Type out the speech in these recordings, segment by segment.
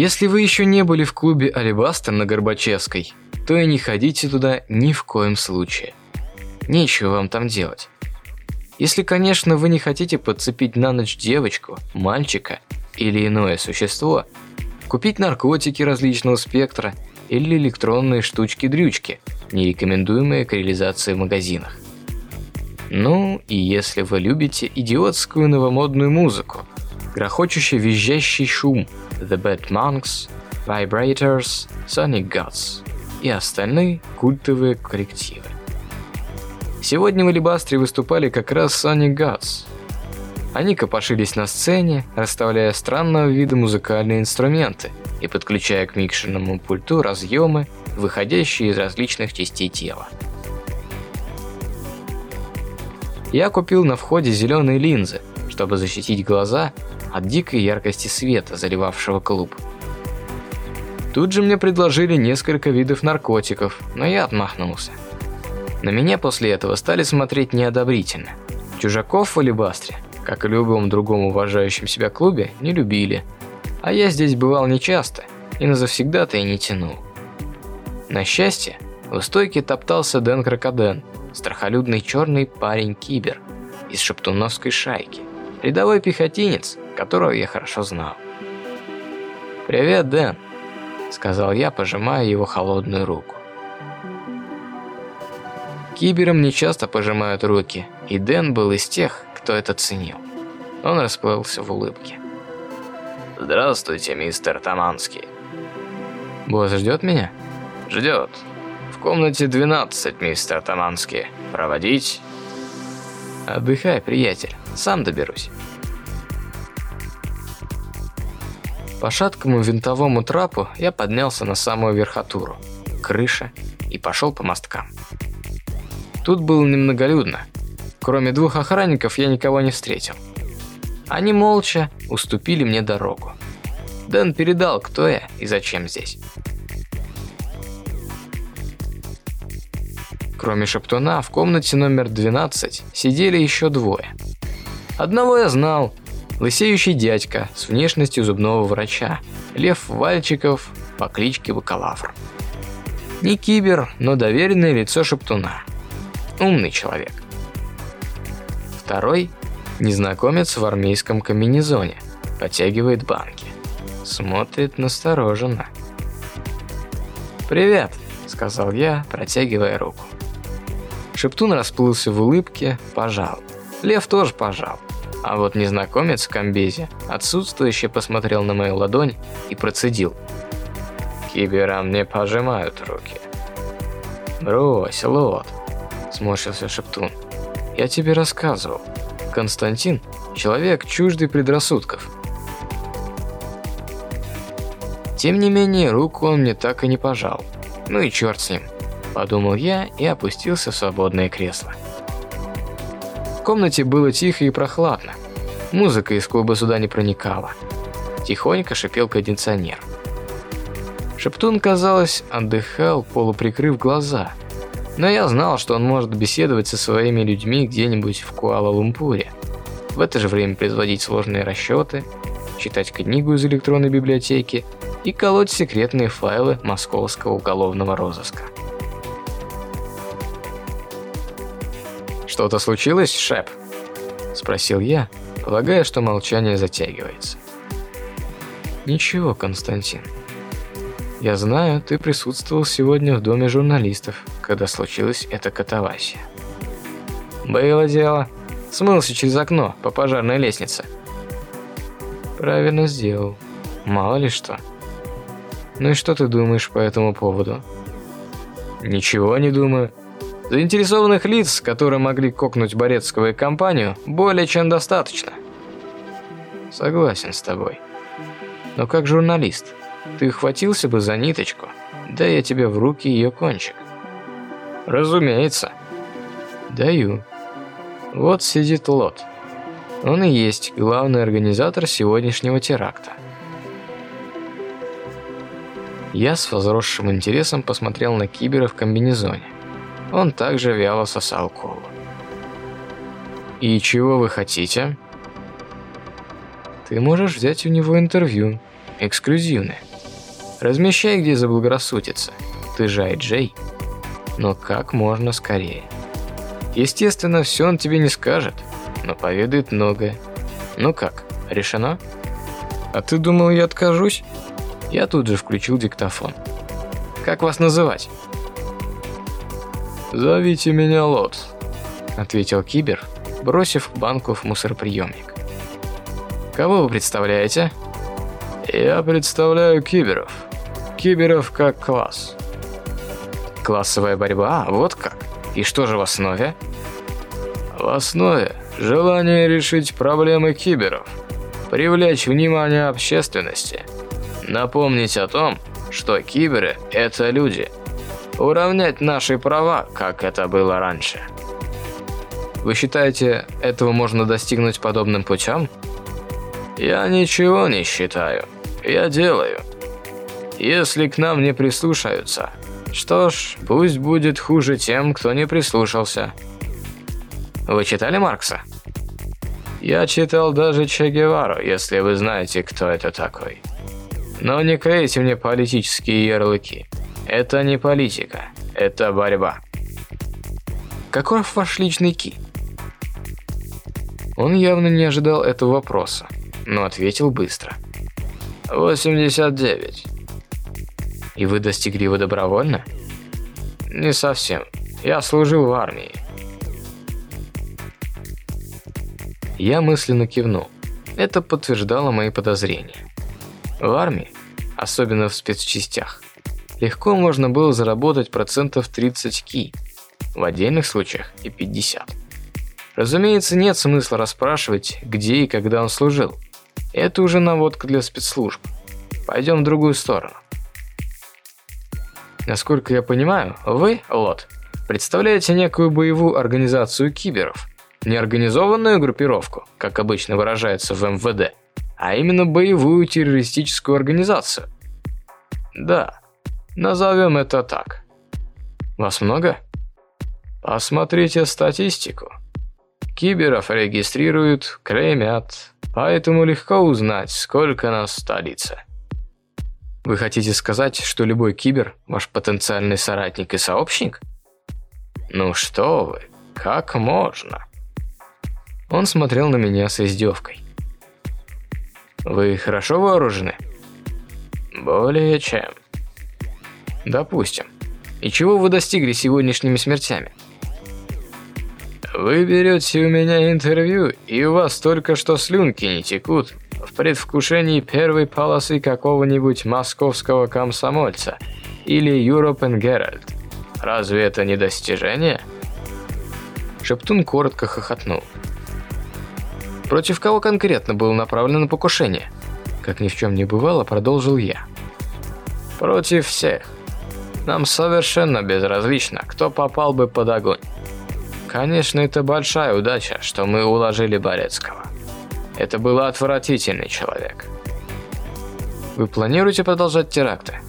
Если вы еще не были в клубе Алибастер на Горбачевской, то и не ходите туда ни в коем случае. Нечего вам там делать. Если, конечно, вы не хотите подцепить на ночь девочку, мальчика или иное существо, купить наркотики различного спектра или электронные штучки-дрючки, не рекомендуемые к реализации в магазинах. Ну, и если вы любите идиотскую новомодную музыку, грохочущий визжащий шум – The Bad Monks, Vibrators, Sonic Gods и остальные культовые коллективы. Сегодня в Алибастре выступали как раз Sonic Gods. Они копошились на сцене, расставляя странного вида музыкальные инструменты и подключая к микшерному пульту разъемы, выходящие из различных частей тела. Я купил на входе зеленые линзы, чтобы защитить глаза от дикой яркости света, заливавшего клуб. Тут же мне предложили несколько видов наркотиков, но я отмахнулся. На меня после этого стали смотреть неодобрительно. Чужаков в Алибастре, как и любом другом уважающем себя клубе, не любили. А я здесь бывал нечасто и на завсегда-то и не тянул. На счастье, у стойки топтался Дэн Крокоден, страхолюдный черный парень-кибер из шептуновской шайки. Рядовой пехотинец, которого я хорошо знал. «Привет, Дэн», — сказал я, пожимая его холодную руку. Киберам не часто пожимают руки, и Дэн был из тех, кто это ценил. Он расплылся в улыбке. «Здравствуйте, мистер Таманский». «Босс ждет меня?» «Ждет. В комнате 12, мистер Таманский. Проводить?» «Отдыхай, приятель. Сам доберусь». По шаткому винтовому трапу я поднялся на самую верхотуру, крыша, и пошел по мосткам. Тут было немноголюдно. Кроме двух охранников я никого не встретил. Они молча уступили мне дорогу. Дэн передал, кто я и зачем здесь. Кроме Шептуна, в комнате номер 12 сидели еще двое. Одного я знал, лысеющий дядька с внешностью зубного врача, Лев Вальчиков по кличке Бакалавр. Не кибер, но доверенное лицо Шептуна. Умный человек. Второй – незнакомец в армейском комбинезоне, потягивает банки. Смотрит настороженно. «Привет», – сказал я, протягивая руку. Шептун расплылся в улыбке, пожал. Лев тоже пожал. А вот незнакомец в комбезе отсутствующе посмотрел на мою ладонь и процедил. «Киберам не пожимают руки». «Брось, Лот», – сморщился Шептун. «Я тебе рассказывал. Константин – человек чуждый предрассудков». Тем не менее, руку он мне так и не пожал. Ну и черт с ним, подумал я и опустился в свободное кресло. Комнате было тихо и прохладно. Музыка из клуба сюда не проникала. Тихонько шипел кондиционер. Шептун, казалось, отдыхал, полуприкрыв глаза. Но я знал, что он может беседовать со своими людьми где-нибудь в Куала-Лумпуре. В это же время производить сложные расчеты, читать книгу из электронной библиотеки и колоть секретные файлы московского уголовного розыска. «Что-то случилось, Шеп?» – спросил я, полагая, что молчание затягивается. «Ничего, Константин. Я знаю, ты присутствовал сегодня в доме журналистов, когда случилась эта катавасия». «Было дело. Смылся через окно по пожарной лестнице». «Правильно сделал. Мало ли что. Ну и что ты думаешь по этому поводу?» «Ничего не думаю. Заинтересованных лиц, которые могли кокнуть Борецкого и компанию, более чем достаточно. Согласен с тобой. Но как журналист, ты хватился бы за ниточку, да я тебе в руки ее кончик. Разумеется. Даю. Вот сидит Лот. Он и есть главный организатор сегодняшнего теракта. Я с возросшим интересом посмотрел на Кибера в комбинезоне. Он также вяло сосал колу. «И чего вы хотите?» «Ты можешь взять у него интервью. Эксклюзивное. Размещай, где заблагорассудится. Ты же Айджей. Но как можно скорее. Естественно, все он тебе не скажет, но поведает многое. Ну как, решено? А ты думал, я откажусь?» Я тут же включил диктофон. «Как вас называть?» «Зовите меня Лот», — ответил Кибер, бросив банку в мусороприемник. «Кого вы представляете?» «Я представляю киберов. Киберов как класс». «Классовая борьба? Вот как? И что же в основе?» «В основе желание решить проблемы киберов, привлечь внимание общественности, напомнить о том, что киберы – это люди» уравнять наши права, как это было раньше. Вы считаете, этого можно достигнуть подобным путем? Я ничего не считаю. Я делаю. Если к нам не прислушаются, что ж, пусть будет хуже тем, кто не прислушался. Вы читали Маркса? Я читал даже Че Гевару, если вы знаете, кто это такой. Но не клейте мне политические ярлыки. Это не политика, это борьба. Каков ваш личный ки? Он явно не ожидал этого вопроса, но ответил быстро. 89. И вы достигли его добровольно? Не совсем. Я служил в армии. Я мысленно кивнул. Это подтверждало мои подозрения. В армии, особенно в спецчастях, легко можно было заработать процентов 30 ки, в отдельных случаях и 50. Разумеется, нет смысла расспрашивать, где и когда он служил. Это уже наводка для спецслужб. Пойдем в другую сторону. Насколько я понимаю, вы, Лот, представляете некую боевую организацию киберов. Не организованную группировку, как обычно выражается в МВД, а именно боевую террористическую организацию. Да, Назовем это так. Вас много? Посмотрите статистику. Киберов регистрируют, клеймят, поэтому легко узнать, сколько нас в столице. Вы хотите сказать, что любой кибер – ваш потенциальный соратник и сообщник? Ну что вы, как можно? Он смотрел на меня с издевкой. Вы хорошо вооружены? Более чем. Допустим. И чего вы достигли сегодняшними смертями? Вы берете у меня интервью, и у вас только что слюнки не текут в предвкушении первой полосы какого-нибудь московского комсомольца или European Herald. Разве это не достижение? Шептун коротко хохотнул. Против кого конкретно было направлено покушение? Как ни в чем не бывало, продолжил я. Против всех. Нам совершенно безразлично, кто попал бы под огонь. Конечно, это большая удача, что мы уложили Борецкого. Это был отвратительный человек. Вы планируете продолжать теракты?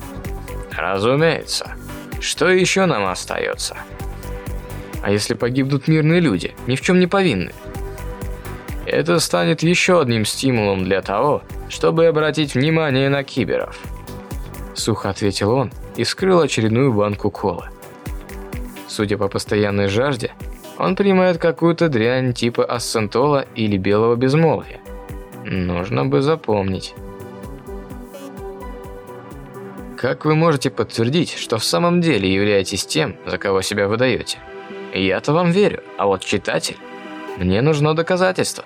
Разумеется. Что еще нам остается? А если погибнут мирные люди, ни в чем не повинны? Это станет еще одним стимулом для того, чтобы обратить внимание на киберов. Сухо ответил он и вскрыл очередную банку колы. Судя по постоянной жажде, он принимает какую-то дрянь типа ассентола или белого безмолвия. Нужно бы запомнить. Как вы можете подтвердить, что в самом деле являетесь тем, за кого себя выдаете? Я-то вам верю, а вот читатель... Мне нужно доказательство.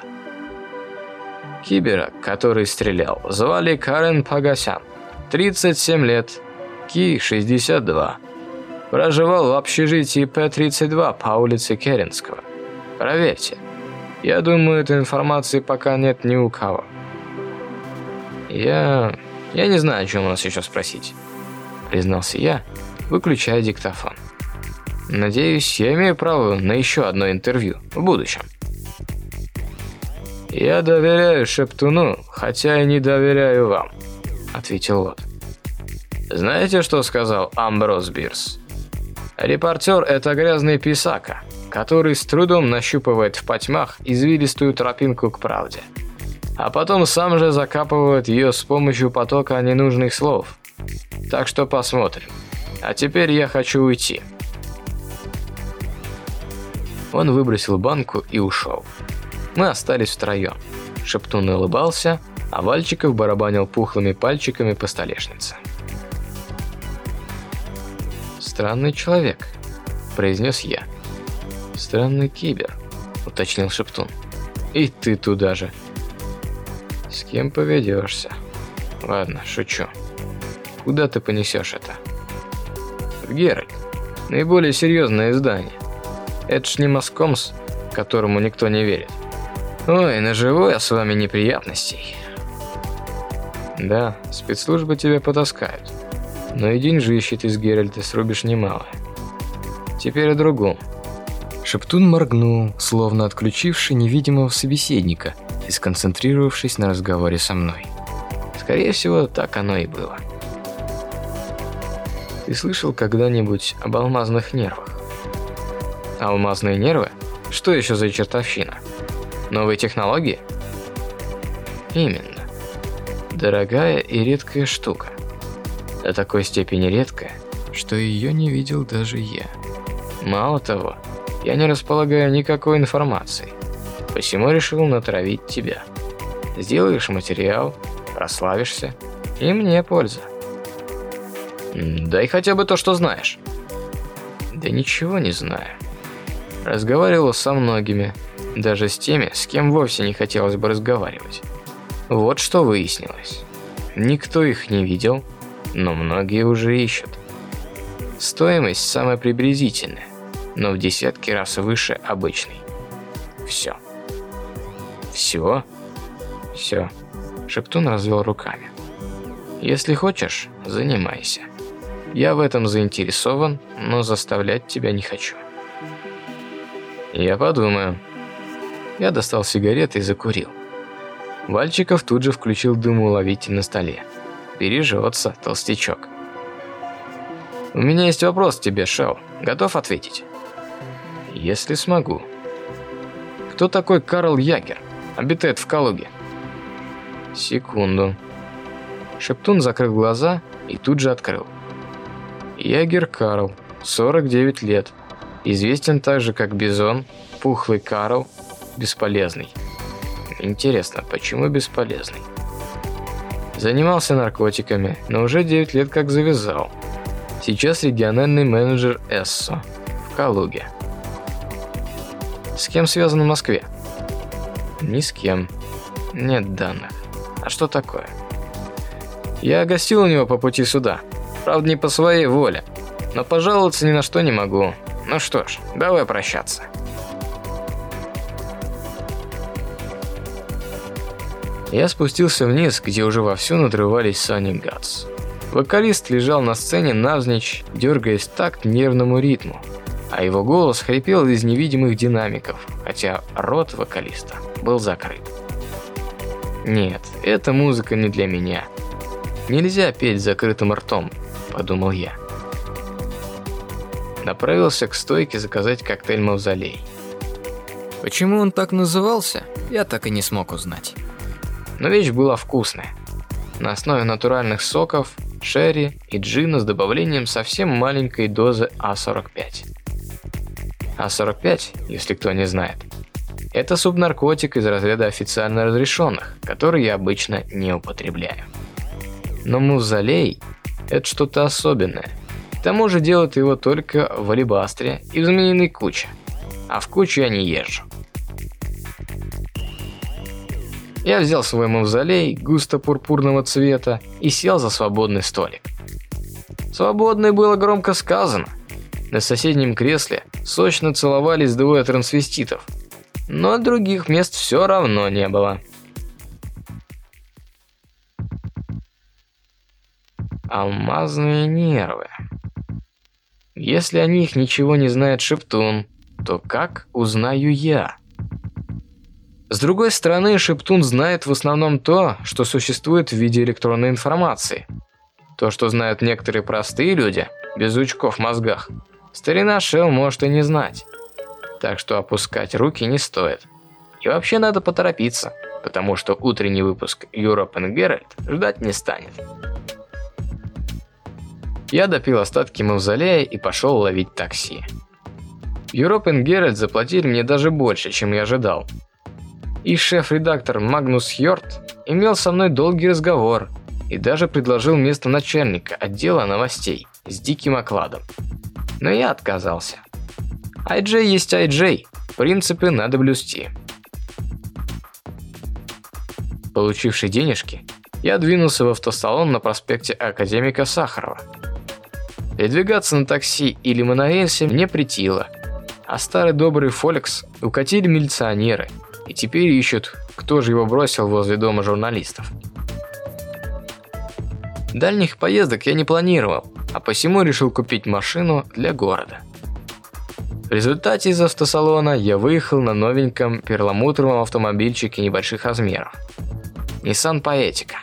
Кибера, который стрелял, звали Карен Пагасян. 37 лет, Ки-62. Проживал в общежитии П-32 по улице Керенского. Проверьте. Я думаю, этой информации пока нет ни у кого. Я... я не знаю, о чем у нас еще спросить. Признался я, выключая диктофон. Надеюсь, я имею право на еще одно интервью в будущем. «Я доверяю Шептуну, хотя и не доверяю вам», — ответил Лот. «Знаете, что сказал Амброс Бирс? Репортер — это грязный писака, который с трудом нащупывает в потьмах извилистую тропинку к правде, а потом сам же закапывает ее с помощью потока ненужных слов. Так что посмотрим. А теперь я хочу уйти». Он выбросил банку и ушел. Мы остались втроем. Шептун улыбался, а Вальчиков барабанил пухлыми пальчиками по столешнице. «Странный человек», – произнес я. «Странный кибер», – уточнил Шептун. «И ты туда же». «С кем поведешься?» «Ладно, шучу. Куда ты понесешь это?» «В Геральт. Наиболее серьезное издание. Это ж не Москомс, которому никто не верит. Ой, наживу я с вами неприятностей. Да, спецслужбы тебя потаскают. Но и деньжищи из Геральта срубишь немало. Теперь о другом. Шептун моргнул, словно отключивший невидимого собеседника и сконцентрировавшись на разговоре со мной. Скорее всего, так оно и было. Ты слышал когда-нибудь об алмазных нервах? Алмазные нервы? Что еще за чертовщина? Новые технологии? Именно. Дорогая и редкая штука. До такой степени редкая, что ее не видел даже я. Мало того, я не располагаю никакой информацией, посему решил натравить тебя. Сделаешь материал, прославишься, и мне польза. Дай хотя бы то, что знаешь. Да ничего не знаю. Разговаривал со многими, даже с теми, с кем вовсе не хотелось бы разговаривать. Вот что выяснилось. Никто их не видел, но многие уже ищут. Стоимость самая приблизительная, но в десятки раз выше обычной. Все. Все? Все. Шептун развел руками. Если хочешь, занимайся. Я в этом заинтересован, но заставлять тебя не хочу. Я подумаю. Я достал сигареты и закурил. Вальчиков тут же включил дымоуловитель на столе. Бережется, толстячок. У меня есть вопрос тебе, Шел. Готов ответить? Если смогу. Кто такой Карл Ягер? Обитает в Калуге. Секунду. Шептун закрыл глаза и тут же открыл. Ягер Карл, 49 лет. Известен также как Бизон, Пухлый Карл, бесполезный. Интересно, почему бесполезный? Занимался наркотиками, но уже 9 лет как завязал. Сейчас региональный менеджер Эссо в Калуге. С кем связан в Москве? Ни с кем. Нет данных. А что такое? Я гостил у него по пути сюда. Правда, не по своей воле. Но пожаловаться ни на что не могу. Ну что ж, давай прощаться. Я спустился вниз, где уже вовсю надрывались Сани Гатс. Вокалист лежал на сцене навзничь, дергаясь так к нервному ритму, а его голос хрипел из невидимых динамиков, хотя рот вокалиста был закрыт. «Нет, эта музыка не для меня. Нельзя петь закрытым ртом», – подумал я. Направился к стойке заказать коктейль «Мавзолей». Почему он так назывался, я так и не смог узнать но вещь была вкусная. На основе натуральных соков, шерри и джина с добавлением совсем маленькой дозы А45. А45, если кто не знает, это субнаркотик из разряда официально разрешенных, который я обычно не употребляю. Но музолей – это что-то особенное. К тому же делают его только в алебастре и в змеиной куче, а в кучу я не езжу. Я взял свой мавзолей густо-пурпурного цвета и сел за свободный столик. Свободный было громко сказано. На соседнем кресле сочно целовались двое трансвеститов, но других мест все равно не было. Алмазные нервы. Если о них ничего не знает Шептун, то как узнаю я? С другой стороны, Шептун знает в основном то, что существует в виде электронной информации. То, что знают некоторые простые люди, без жучков в мозгах, старина Шел может и не знать. Так что опускать руки не стоит. И вообще надо поторопиться, потому что утренний выпуск Europe and Herald ждать не станет. Я допил остатки мавзолея и пошел ловить такси. Europe and Herald заплатили мне даже больше, чем я ожидал. И шеф-редактор Магнус Хьорт имел со мной долгий разговор и даже предложил место начальника отдела новостей с диким окладом. Но я отказался. IJ есть IJ, принципы надо блюсти. Получивший денежки, я двинулся в автосалон на проспекте Академика Сахарова. Передвигаться на такси или монорельсе мне притило, а старый добрый Фоликс укатили милиционеры – и теперь ищут, кто же его бросил возле дома журналистов. Дальних поездок я не планировал, а посему решил купить машину для города. В результате из автосалона я выехал на новеньком перламутровом автомобильчике небольших размеров. Nissan Poetica.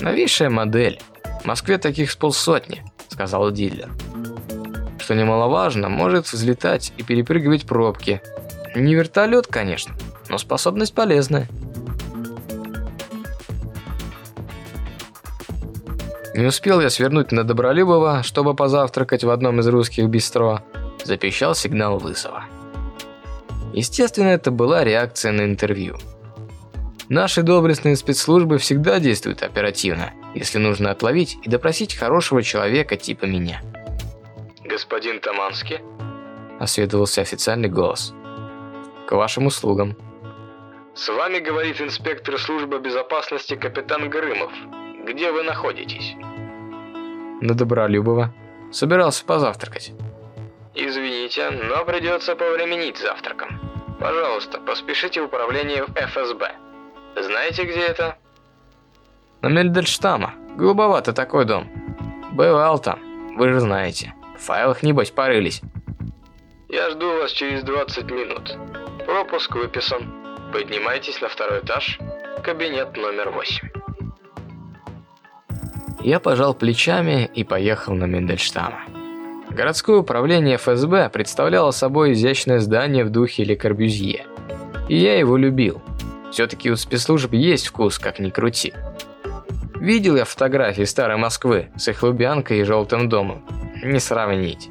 Новейшая модель. В Москве таких с полсотни, сказал дилер. Что немаловажно, может взлетать и перепрыгивать пробки. Не вертолет, конечно, но способность полезная. Не успел я свернуть на Добролюбова, чтобы позавтракать в одном из русских бистро. Запищал сигнал вызова. Естественно, это была реакция на интервью. Наши доблестные спецслужбы всегда действуют оперативно, если нужно отловить и допросить хорошего человека типа меня. «Господин Таманский?» – осведовался официальный голос. «К вашим услугам», с вами говорит инспектор службы безопасности капитан Грымов. Где вы находитесь? На Добролюбова. Собирался позавтракать. Извините, но придется повременить завтраком. Пожалуйста, поспешите в управление в ФСБ. Знаете, где это? На Мельдельштама. Глубовато такой дом. Бывал там, вы же знаете. В файлах, небось, порылись. Я жду вас через 20 минут. Пропуск выписан. Поднимайтесь на второй этаж, кабинет номер восемь. Я пожал плечами и поехал на Мендельштама. Городское управление ФСБ представляло собой изящное здание в духе Ле Корбюзье. И я его любил. Все-таки у спецслужб есть вкус, как ни крути. Видел я фотографии старой Москвы с их Лубянкой и Желтым домом. Не сравнить.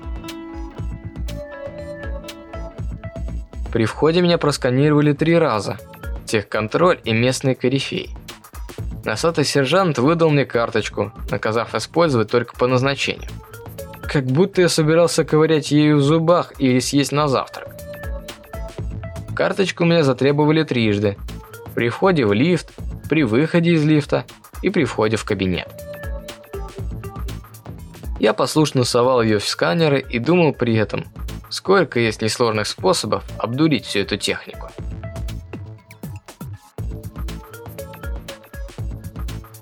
При входе меня просканировали три раза. Техконтроль и местный корифей. Носатый сержант выдал мне карточку, наказав использовать только по назначению. Как будто я собирался ковырять ею в зубах или съесть на завтрак. Карточку меня затребовали трижды. При входе в лифт, при выходе из лифта и при входе в кабинет. Я послушно совал ее в сканеры и думал при этом, Сколько есть несложных способов обдурить всю эту технику.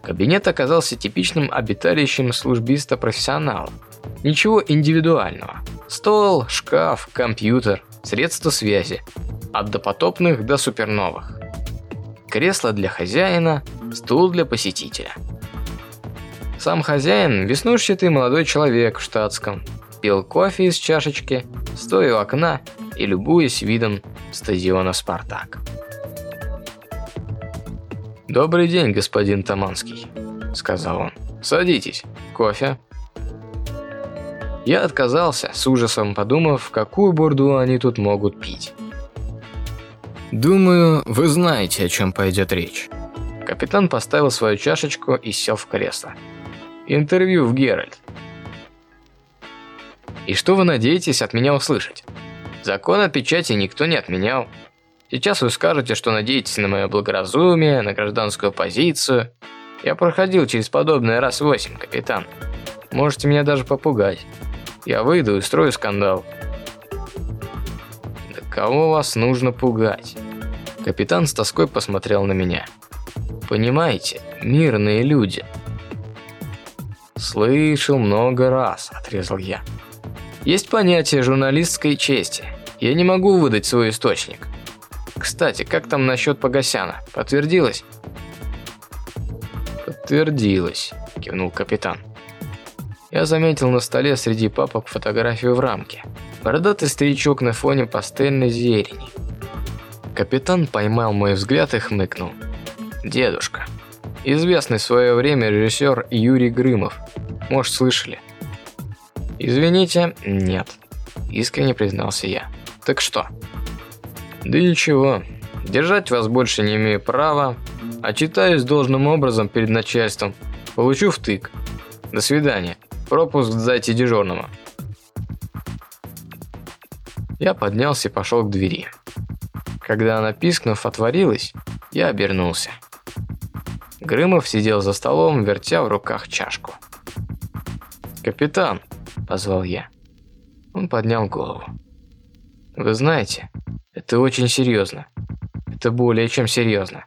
Кабинет оказался типичным обиталищем службиста-профессионала. Ничего индивидуального. Стол, шкаф, компьютер, средства связи. От допотопных до суперновых. Кресло для хозяина, стул для посетителя. Сам хозяин – веснушчатый молодой человек в штатском, пил кофе из чашечки, стоя у окна и любуясь видом стадиона «Спартак». «Добрый день, господин Таманский», – сказал он. «Садитесь. Кофе?» Я отказался, с ужасом подумав, какую бурду они тут могут пить. «Думаю, вы знаете, о чем пойдет речь». Капитан поставил свою чашечку и сел в кресло. «Интервью в Геральт. И что вы надеетесь от меня услышать? Закон о печати никто не отменял. Сейчас вы скажете, что надеетесь на мое благоразумие, на гражданскую позицию. Я проходил через подобное раз восемь, капитан. Можете меня даже попугать. Я выйду и устрою скандал. Да кого вас нужно пугать? Капитан с тоской посмотрел на меня. Понимаете, мирные люди – Слышал много раз, отрезал я. Есть понятие журналистской чести. Я не могу выдать свой источник. Кстати, как там насчет Погосяна? Подтвердилось? Подтвердилось, кивнул капитан. Я заметил на столе среди папок фотографию в рамке. Бородатый старичок на фоне пастельной зелени. Капитан поймал мой взгляд и хмыкнул. Дедушка. Известный в свое время режиссер Юрий Грымов. Может, слышали? Извините, нет. Искренне признался я. Так что? Да ничего. Держать вас больше не имею права. Отчитаюсь должным образом перед начальством. Получу втык. До свидания. Пропуск дайте дежурному. Я поднялся и пошел к двери. Когда она, пискнув, отворилась, я обернулся. Грымов сидел за столом, вертя в руках чашку. «Капитан!» – позвал я. Он поднял голову. «Вы знаете, это очень серьезно. Это более чем серьезно».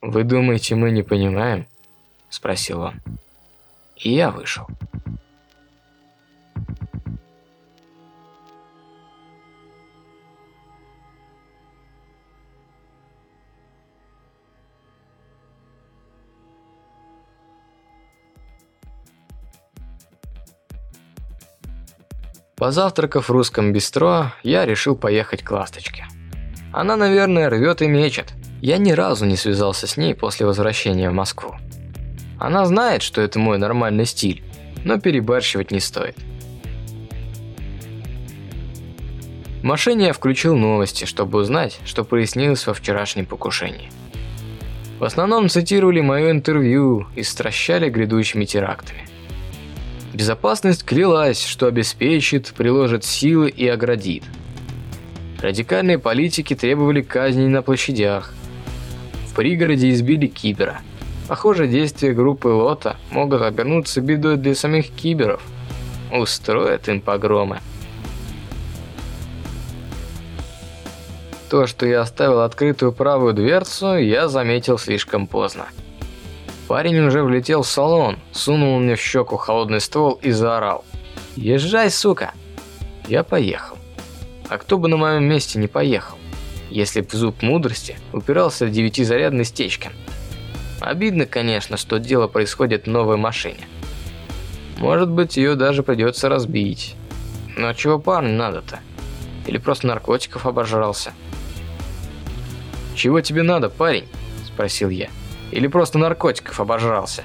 «Вы думаете, мы не понимаем?» – спросил он. И я вышел. Позавтракав в русском бистро, я решил поехать к Ласточке. Она, наверное, рвет и мечет. Я ни разу не связался с ней после возвращения в Москву. Она знает, что это мой нормальный стиль, но перебарщивать не стоит. В машине я включил новости, чтобы узнать, что прояснилось во вчерашнем покушении. В основном цитировали мое интервью и стращали грядущими терактами. Безопасность клялась, что обеспечит, приложит силы и оградит. Радикальные политики требовали казней на площадях. В пригороде избили кибера. Похоже, действия группы Лота могут обернуться бедой для самих киберов. Устроят им погромы. То, что я оставил открытую правую дверцу, я заметил слишком поздно. Парень уже влетел в салон, сунул мне в щеку холодный ствол и заорал. «Езжай, сука!» Я поехал. А кто бы на моем месте не поехал, если б в зуб мудрости упирался девятизарядный стечкин. Обидно, конечно, что дело происходит в новой машине. Может быть, ее даже придется разбить. Но чего парню надо-то? Или просто наркотиков обожрался? «Чего тебе надо, парень?» – спросил я. Или просто наркотиков обожрался?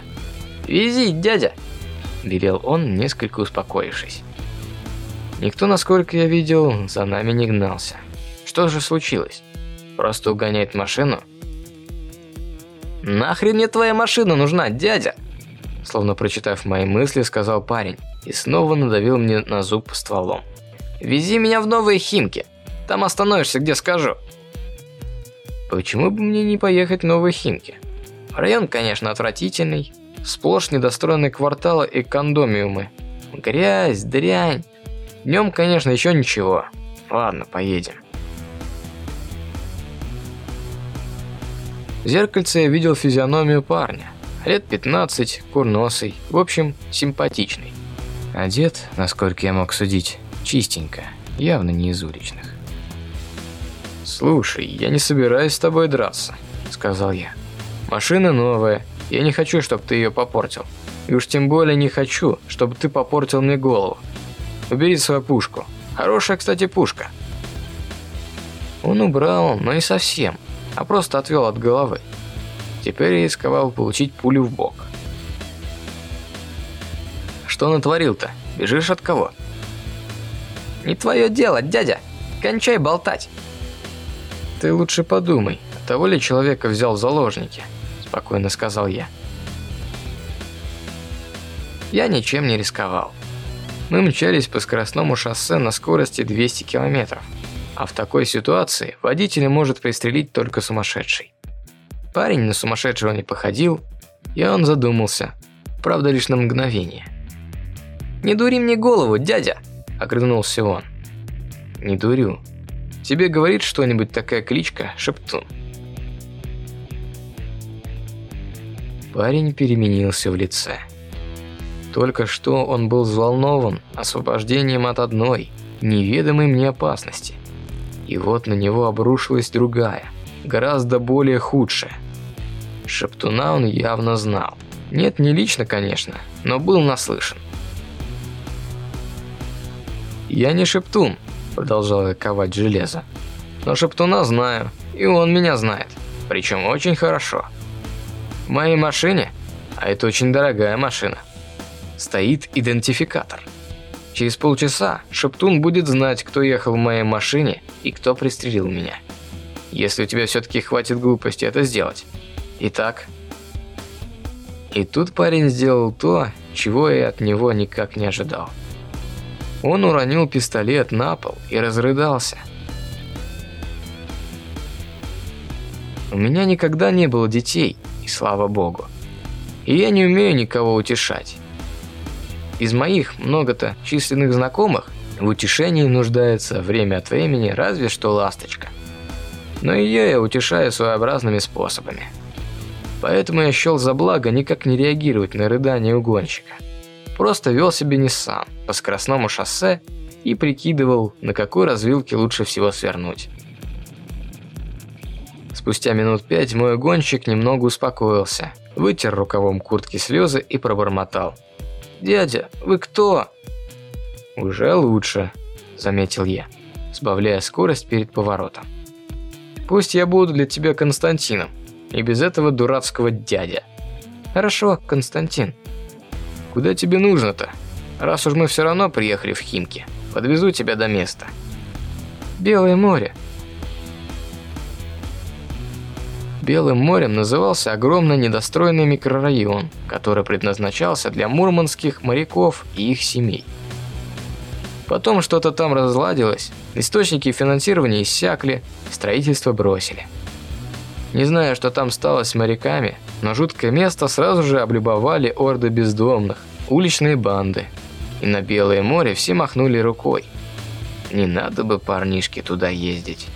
Вези, дядя!» – велел он, несколько успокоившись. Никто, насколько я видел, за нами не гнался. Что же случилось? Просто угоняет машину? «Нахрен мне твоя машина нужна, дядя?» Словно прочитав мои мысли, сказал парень и снова надавил мне на зуб стволом. «Вези меня в новые Химки. Там остановишься, где скажу». Почему бы мне не поехать в новые Химки? Район, конечно, отвратительный. Сплошь недостроенные кварталы и кондомиумы. Грязь, дрянь. Днем, конечно, еще ничего. Ладно, поедем. В зеркальце я видел физиономию парня. Лет 15, курносый, в общем, симпатичный. Одет, насколько я мог судить, чистенько, явно не из уличных. «Слушай, я не собираюсь с тобой драться», — сказал я. Машина новая. Я не хочу, чтобы ты ее попортил. И уж тем более не хочу, чтобы ты попортил мне голову. Убери свою пушку. Хорошая, кстати, пушка. Он убрал, но не совсем, а просто отвел от головы. Теперь я рисковал получить пулю в бок. Что натворил-то? Бежишь от кого? Не твое дело, дядя. Кончай болтать. Ты лучше подумай, того ли человека взял в заложники спокойно сказал я. Я ничем не рисковал. Мы мчались по скоростному шоссе на скорости 200 километров, а в такой ситуации водителя может пристрелить только сумасшедший. Парень на сумасшедшего не походил, и он задумался, правда лишь на мгновение. «Не дури мне голову, дядя!» – огрызнулся он. «Не дурю. Тебе говорит что-нибудь такая кличка Шептун?» Парень переменился в лице. Только что он был взволнован освобождением от одной, неведомой мне опасности. И вот на него обрушилась другая, гораздо более худшая. Шептуна он явно знал. Нет, не лично, конечно, но был наслышан. «Я не шептун», – продолжал я ковать железо. «Но шептуна знаю, и он меня знает, причем очень хорошо. В моей машине, а это очень дорогая машина, стоит идентификатор. Через полчаса Шептун будет знать, кто ехал в моей машине и кто пристрелил меня. Если у тебя все-таки хватит глупости это сделать. Итак... И тут парень сделал то, чего я от него никак не ожидал. Он уронил пистолет на пол и разрыдался. У меня никогда не было детей, и слава богу. И я не умею никого утешать. Из моих много-то численных знакомых в утешении нуждается время от времени разве что ласточка. Но ее я утешаю своеобразными способами. Поэтому я счел за благо никак не реагировать на рыдание угонщика. Просто вел себе не сам по скоростному шоссе и прикидывал, на какой развилке лучше всего свернуть. Спустя минут пять мой гонщик немного успокоился, вытер рукавом куртки слезы и пробормотал – «Дядя, вы кто?» «Уже лучше», – заметил я, сбавляя скорость перед поворотом. «Пусть я буду для тебя Константином, и без этого дурацкого дядя». «Хорошо, Константин». «Куда тебе нужно-то? Раз уж мы все равно приехали в Химки, подвезу тебя до места». «Белое море», Белым морем назывался огромный недостроенный микрорайон, который предназначался для мурманских моряков и их семей. Потом что-то там разладилось, источники финансирования иссякли, строительство бросили. Не знаю, что там стало с моряками, но жуткое место сразу же облюбовали орды бездомных, уличные банды. И на Белое море все махнули рукой. Не надо бы парнишке туда ездить.